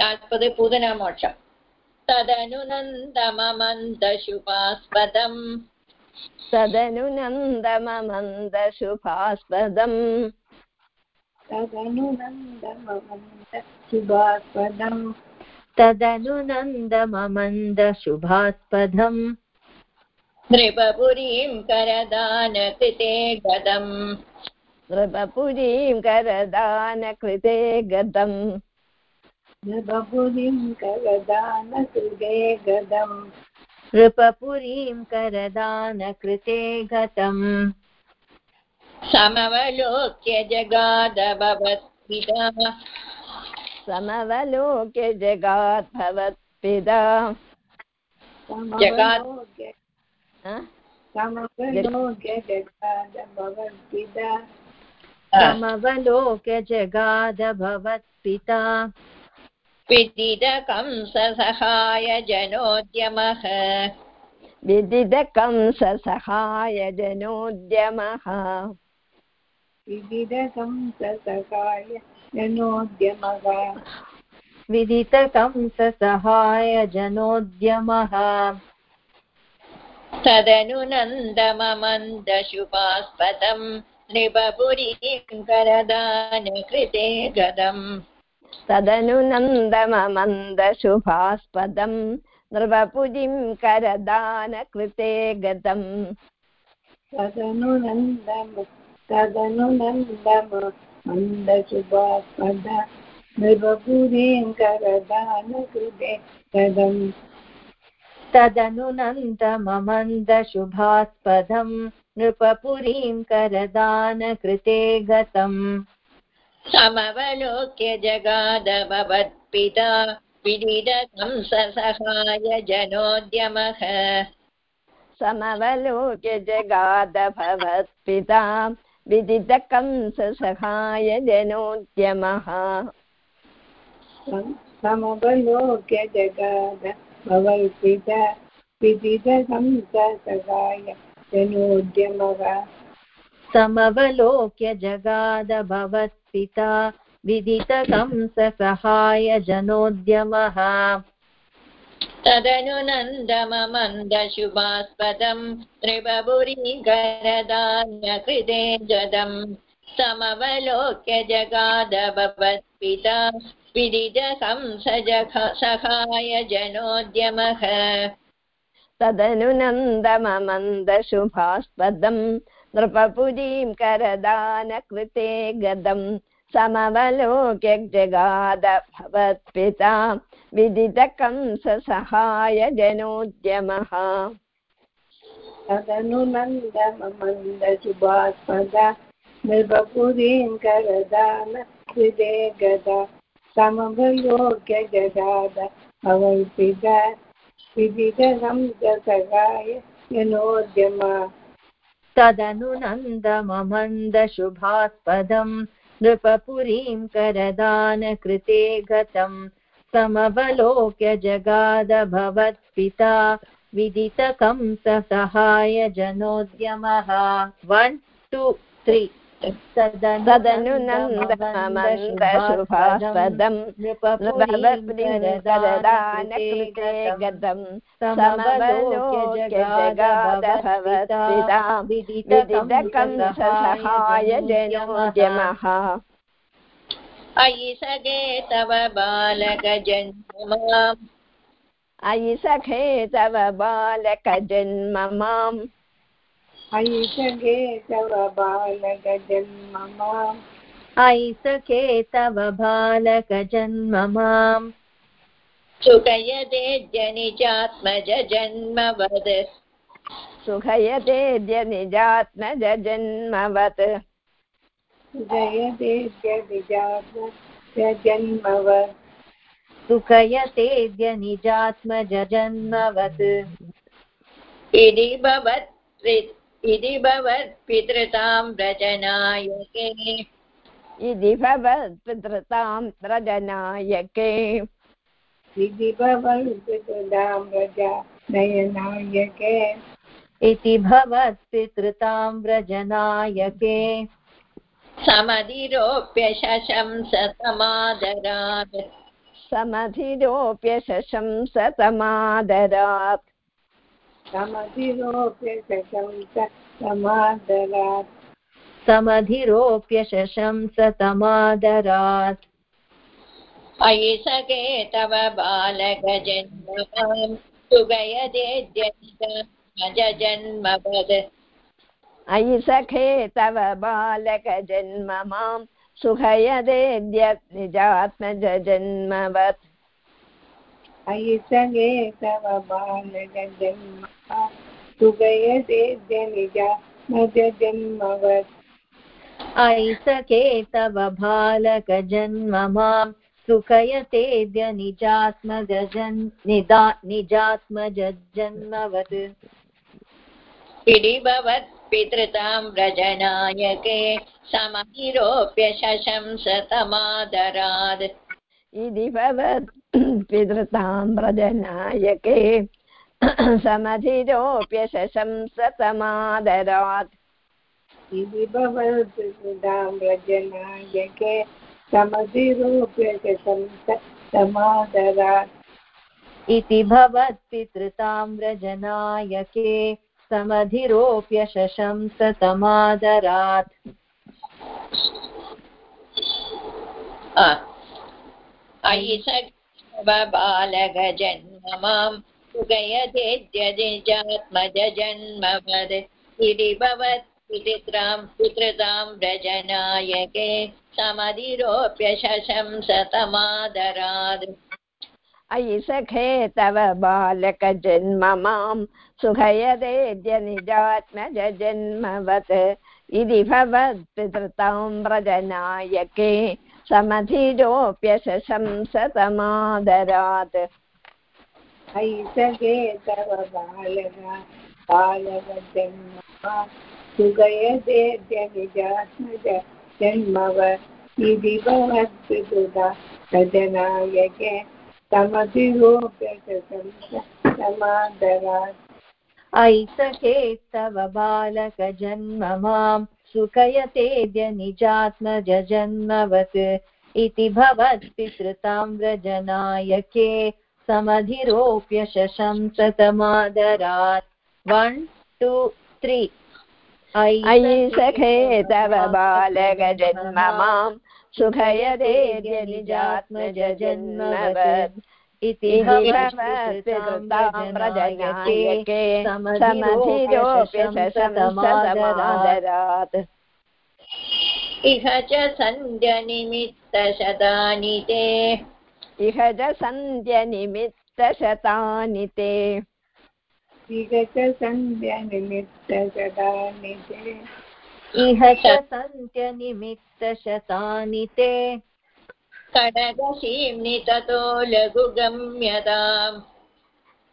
नाल्पद् पूतनामोक्षम् तदनुनन्दममन्दशुभास्पदम्। तदनुनन्दममन्दशुभास्पदम्। तदनुनन्दममन्दशुभास्पदम्। तदनुनन्दममन्दशुभास्पदम्। नृपपुरीं करदानकृते गदम्। नृपपुरीं करदानकृते गतम् नृपपुरीं करदानकृते गदम् नृपपुरीं करदानकृते गतम्। समवलोक्य जगादभवत्पिता समवलोक्य जगाद्भवत्पिता समवलोक्य? समवलोक्य जगादभवत्पिता समवलोक्य जगादभवत्पिता विदितकंससहाय जनोद्यमः विदितकंससहाय जनोद्यमः विविधकंससहाय जनोद्यमः विदितकंससहाय जनोद्यमः तदनुनन्दममन्दशुभास्पदम् नृपपुरीं करदानकृते गदम्। तदनुनन्दममन्दशुभास्पदम् नृपपुजिं करदानकृते गतम् मन्दशुभास्पद नृपपुरीं करदानकृते कदम् तदनुनन्दममन्दशुभास्पदम् नृपपुरीं करदानकृते गतम् समवलोक्य जगादभवत्पिता विदितकंससहाय जनोद्यमः। समवलोक्य जगादभवत्पिता विदितकंससहाय जनोद्यमः। समवलोक्य जगाद भवल्पिता विदितकंससहाय जनोद्यमः। समवलोक्य जगादभवत्पिता विदितकंससहाय जनोद्यमः। तदनुनन्दममन्दशुभास्पदम् त्रिबपुरीकरदान्यकृते गदम् समवलोक्य जगादभवत्पिता विदितकंससहाय जनोद्यमः। तदनुनन्दममन्दशुभास्पदम् नृपपुरीं करदानकृते गदम् समवलोक्य जगाद भवत्पिता विदितकंससहाय जनोद्यमः तदनुनन्दममन्दशुभास्पद नृपपुरीं करदान हृदे गदा समवलोक्य जगाद भवल्पिता विदितकंससहाय जनोद्यमा तदनुनन्दममन्दशुभास्पदम् नृपपुरीं करदानकृते गतम् समवलोक्य जगादभवत्पिता सहाय जनोद्यमः वन् टु त्री तदनुनन्दममन्दशुभास्पदम् नृपपुरीं गतम् समवलोक्य जगादभवत्पिता विदितकंससहाय जनोद्यमः। अयि सगे तव बालकजन्ममाम्। अयि सखे तव बालकजन्म माम् सगे तव बालकजन्म माम् सखे तव बालकजन्म माम् सुखयतेऽद्यनिजात्मज जन्मवद् सुखयतेद्य निजात्मज जन्मवत् जयतेद्य जन्मवत् सुखयतेद्य निजात्मज जन्मवत् इति भवत् भवत्पितृतां रचनायके इति भवत्पितृतां प्रजनायके इति भवल्पितृदां रजा नयनायके इति भवत्पितृतां व्रजनायके। समधिरोप्य समधिरोप्य शशंस समादरात्। समधिरोप्य शशंसतमादरात् अयि सखे तव बालकजन्ममां सुगयदेद्यजन्मवद अयि सखे तव बालकजन्म माँ सुखयदेद्य निजात्मजन्मवत् अयि सगे तव बालकजन्म सुगयदेद्य निजा नज जन्मवत् अयि सखे तव बालकजन्म माँ सुखयतेद्य निजात्मजन् निदा निजात्मजन्मवत् पिडिभवत् पितृतां व्रजनायके समहिरोप्य शशंसतमादरात् इति भवत् पितृतां व्रजनायके समधिरोप्यशंसतमादरात् इति भवद्दां व्रजनायके समधिरूप्य शशंस समादरात् इति भवत्पितृतां व्रजनायके समधिरोप्य शशंसतमादरात् अयि सखव बालकजन्म माँ सुगयदेद्यजात्मजन्मवद इति भवत् पितृत्रां पितृतां व्रजनायके समधिरोप्य शशंसतमादरात् अयि सखे तव बालकजन्म माँ सुखयदेद्य निजात्मजन्मवत् इति भवत्पितृतां व्रजनायके समधिरोप्यशंसतमादरात् अयि सगे तव बालक बालकजन्म सुगयदेद्य निजात्मज जन्मव इति भवद्विदुदा सजनायके समधिरूप्य समादरात्। सखे तव बालकजन्म माँ सुखयतेद्य निजात्मजन्मवत् इति भवत्पितृतां व्रजनायके समधिरोप्य शशंसतमादरात् वन् टु त्री अयि सखे तव बालकजन्म माँ सुखयदेद्य निजात्मजन्मवत् इति व्रजनायके समधिरोप्यशंसतमादरात् इह च सन्ध्यनिमित्तशतानि ते। इह च सन्ध्यनिमित्तशतानि ते। विगत सन्ध्यनिमित्तसदानि ते। इह च सन्त्यनिमित्तशतानि ते। कडगशीम्नि ततो लघुगम्यताम्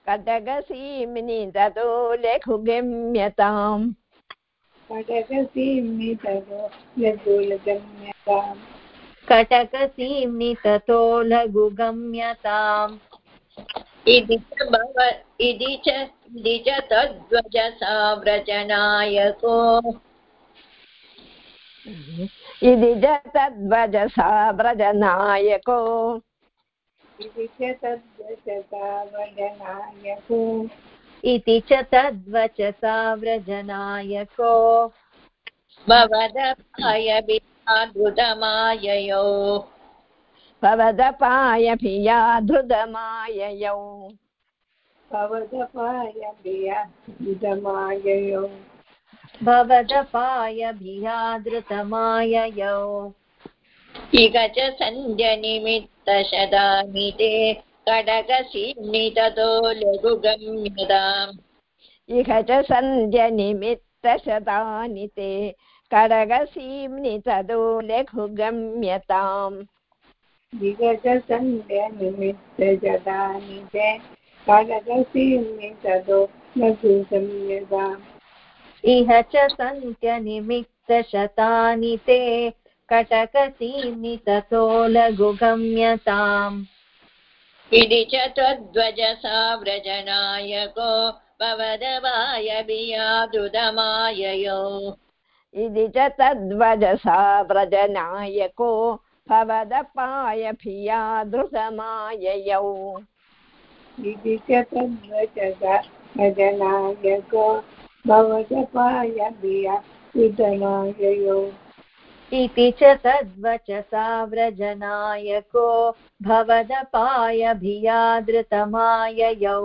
कटकसीम्नि ततो लघुगम्यताम् ततो लघुलगम्यताम् कटकसीम्नि ततो लघुगम्यताम् इति च भव इति च इति च तद्वजसा व्रजनायको इति च तद्वजसा व्रजनायको इति च तद्वचसा वदनायको इति च तद्वचसा व्रजनायको भवदपायभिधमाययो भवदपायभिया धृतमाययौ भवदपाय भिया युधमाययो भवदपायभियादृतमाययौ। इह च सन्ध्यनिमित्तशदानि ते ततो लघुगम्यताम्। इह च सन्ध्यनिमित्तशतानि ते तदो लघुगम्यताम्। विगत सन्ध्यनिमित्तजदानि ते खडगसीम्नि ततो लघुगम्यताम्। इह च सन्त्यनिमित्तशतानि ते कटकसीम्नि ततो लघुगम्यताम् इति च त्वद्वजसा व्रजनायको भवदवायभियादुदमाययो इति च तद्वजसा व्रजनायको भवदपायभिया धृतमाययौ इति च तद्वचसा भजनायको भवदपायभिया उदमाययो इति च तद्वचसा व्रजनायको भवदपायभियादृतमाययौ।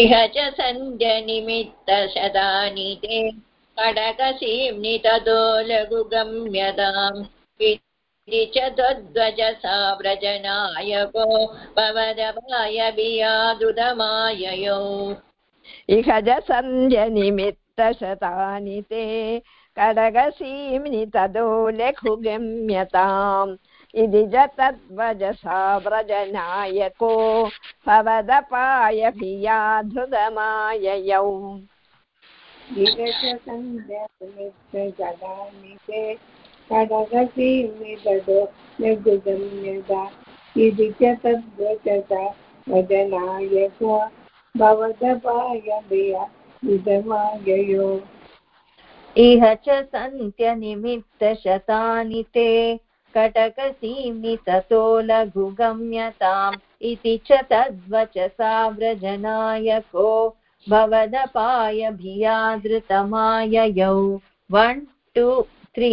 इह च सन्ध्यनिमित्तशतानि ते कडकसीम्नि ततो लघुगम्यताम् इति च त्वद्वजसा व्रजनायको भवदपायभियादुदमाययौ इह सन्ध्यनिमित्तशतानि ते कडगसीम्नि तदो लघुगम्यताम्। इति च तद्वजसा व्रजनायको भवदपायभिया धृतमाययौ विगतसन्ध्यमित्रजगानि ते कडगसीमितदो लघुगम्यता। इति च तद्वचसा वदनायको भवदपायभिया उदमाययो इह च सन्त्यनिमित्तशतानि ते कटकसीम्नि ततो लघुगम्यताम् इति च तद्वचसा व्रजनायको भवदपायभियादृतमाययौ। वन् टु त्री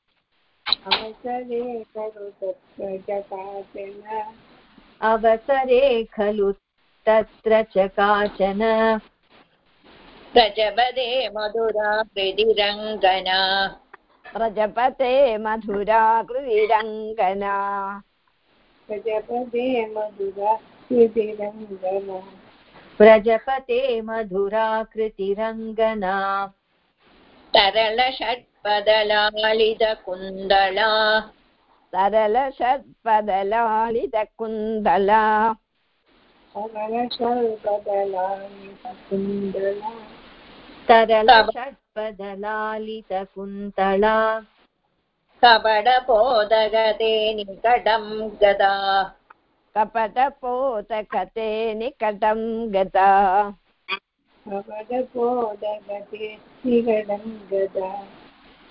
अवसरे खलु तत्र च काचन। अवसरे खलु तत्र च काचन। प्रजपदे मधुरा हृदिरङ्गना प्रजपते मधुरा कृतिरङ्गना प्रजपदे मधुरा हृदिरङ्गना प्रजपते मधुराकृतिरङ्गना तरलषट्पदलालितकुन्दला सरलषट्पदलालितकुन्दला अमरशल्पदलानि कुन्दला तरलषट्पदलालितकुन्तला कपटपोदगते निकटं गदा कपटपोतकते निकटं गता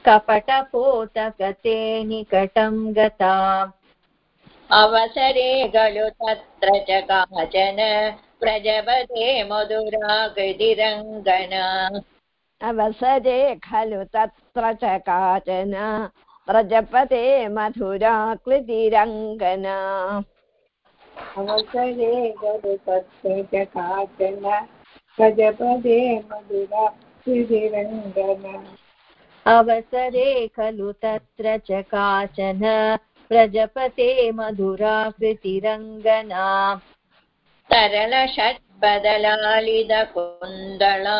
कपटपोतकते निकटं गता। अवसरे खलु तत्र च काचन प्रजपते मधुरा कृतिरङ्गना अवसरे खलु तत्र च काचन प्रजपते मधुरा कृतिरङ्गना अवसरे खलु तत्र च काचन प्रजपदे मधुरा श्रीरङ्गना अवसरे खलु तत्र च काचन प्रजपते मधुराकृतिरङ्गना तरलषट्पदलालितकुन्दला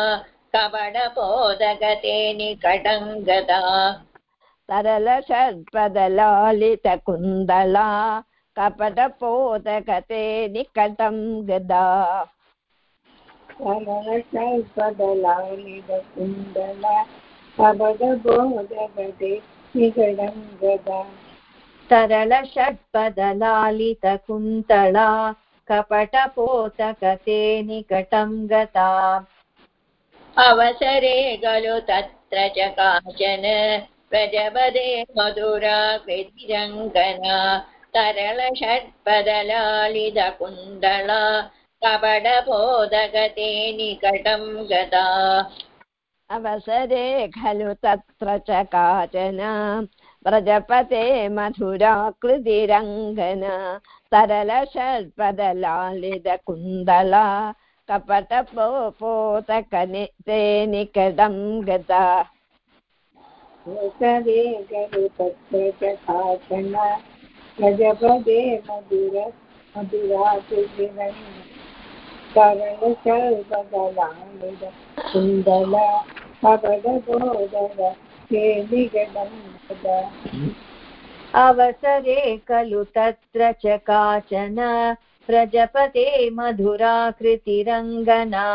कपटपोदगते निकटं गदा सरलषट्पदलालितकुन्दला कपटपोतकते निकटं गदा सरलशल्पदलालितकुन्दला कपटबोधगते निगडं गदा तरलषट्पदलालितकुन्तला कपटपोतकते निकटं गता अवसरे खलु तत्र च काचन, प्रजपदे मधुरा कृतिरङ्गना तरलषट्पदलालितकुन्दला कपटपोदगते निकटं गदा अवसरे खलु तत्र च काचन प्रजपते मधुरा कृतिरङ्गना तरलषट्पदलालितकुन्दला कपटपोतकने ते निकटं गता। अवसरे खलु तत्र च काचन प्रजपदे मधुर मधुराकृतिरङ्गना। सरलशल्पदलालितकुन्दला कपटबोधग ते निगडं गदा अवसरे खलु तत्र च काचन। प्रजपते मधुराकृतिरङ्गना,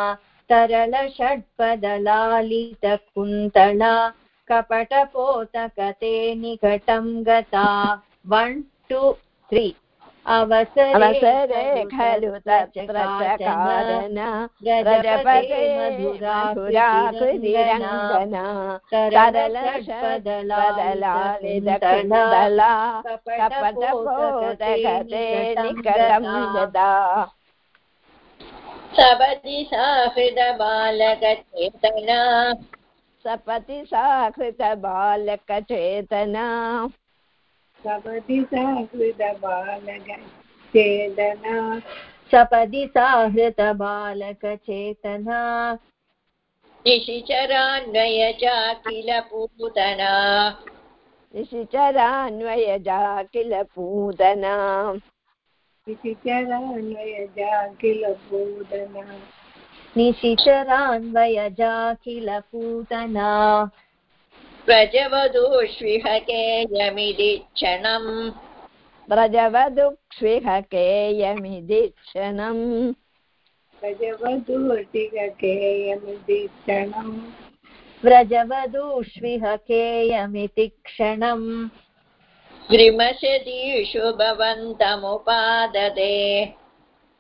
तरलषट्पदलालितकुन्तला, कपटपोतकते निकटं गता। वन् टु त्री अवसरे खलु तत्र चकारन व्रजपते मधुराकृतिरङ्गना तरलषट्पदलालितकुन्तला कपटपोतकते निकटं गता सपदि सहृदबालकचेतना सपति सा कृतबालकचेतना सपदि सहृदबालकचेतना सपदि साहृतबालकचेतना निशिचरान्वय चाखिल पूतना। निशिचरान्वयजा किल पूतना। इति चरान्वयजा किल पूतना। निशिचरान्वयजा किल पूतना। व्रजवधूष्विहकेयमिदिच्छणम् व्रजवदुक्ष्विह केयमिदिक्षणम् गजवधूर्तिकेयमिदीक्षणम् व्रजवधूष्विहकेयमिति क्षणम् विमशदीषु भवन्तमुपादते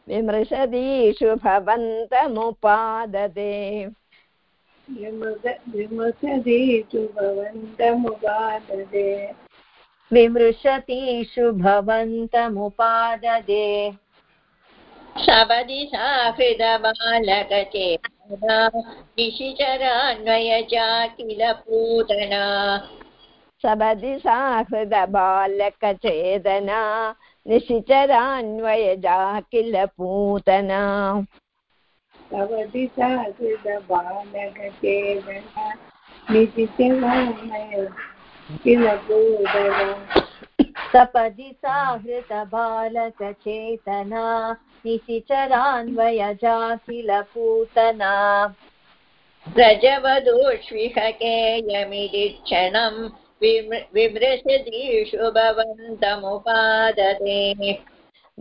विमृशदीषु भवन्तमुपादते विमृशतीषु भवन्तमुपाददे सपदि साहृदबालकचेतना निशिचरान्वय चाखिल पूतना सबदि साहृदबालकचेतना निशिचरान्वयजा किल पूतना भवति किल पूतना सपदि साहृतबालकचेतना निशिचरान्वयजा किल पूतना व्रजवधूष्विहकेयमिदिच्छणम् विमृशदीषु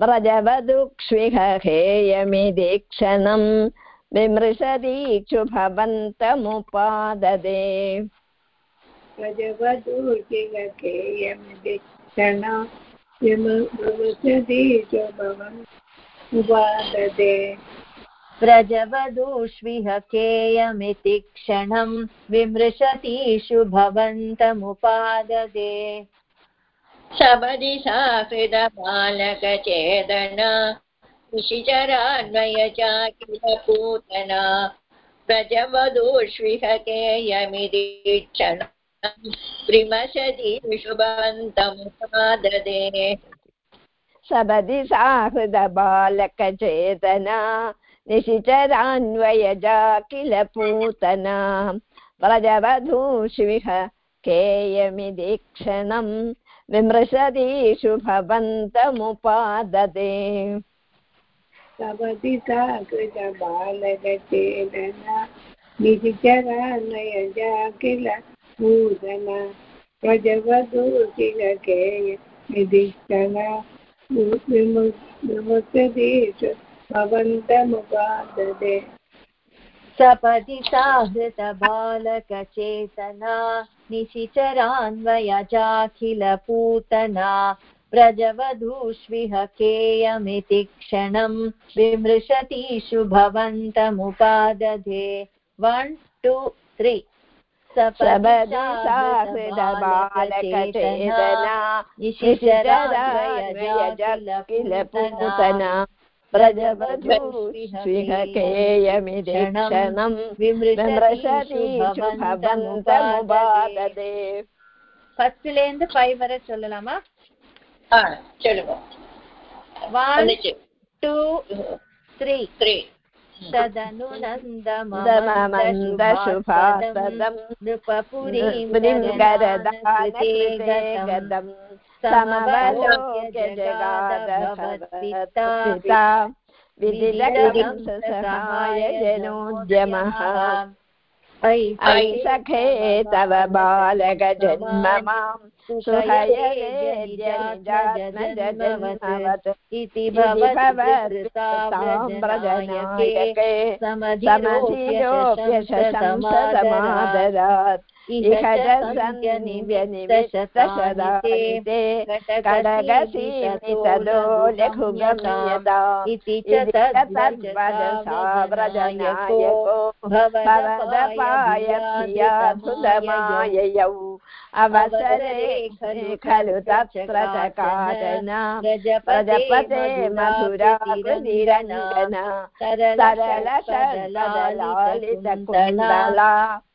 व्रजवदुक्ष्विह हेयमिदीक्षणम् विमृशदीक्षु भवन्तमुपाददे प्रजवधूर्तिकेयमिति क्षण विमृशदीषु व्रजवधूष्विह केयमिति क्षणं विमृशतीषु भवन्तमुपाददे सपदि साहृदबालकचेतना निशिचरान्वय चाखिल पूतना व्रजवधूष्विहकेयमिदीक्षणम् विमशदीषु भवन्तमुपाददे सबदि साहृदबालकचेतना निशिचरान्वयजा किल पूतना व्रजवधूष्विह केयमिदीक्षणम् विमृशदीषु भवन्तमुपाददे। निशिचरान्वयजा किल पूतना प्रजवधूर्तिकेयमिदीक्षण विमुक्तदेषु भवन्तमुपादते सपदि साहृतबालकचेतना निशिचरान्वयजाखिलपूतना व्रजवधूष्विह केयमिति क्षणं विमृशतीषु भवन्तमुपादधे वन् टु त्री सबदि साहृदबालकचेतना निशिचरान्वयजा किल पूतना व्रजवधूष्विह केयमिदीक्षणम् விமர்சதீஷு பவந்தமுபாததே ஃபர்ஸ்ட்ல இருந்து ஃபைவ் வரை சொல்லலாமா ஆ சொல்லுங்க ஒன் வந்துச்சு டூ த்ரீ த்ரீ तदनु दममन्दशुभासदम् नृपपुरीं पुरीं गरदानकृते गदम् समवलोक्य जगादभवत्पिता विदिलकं सहाय सखे तव बालकजन्म माम् सुहयवेद्यनिजात्मजन्मवत् इति भवद्विवृताव्रजनायके समधिरोप्यशंससमादरात् इह च सन्त्यनिव्यनिमित्तशदानिते कडगसीमितदो लघुगम्यता इति च अवसरे खलु तत्र मधुराकृतिरञ्जन सरलशलालितकुन्दला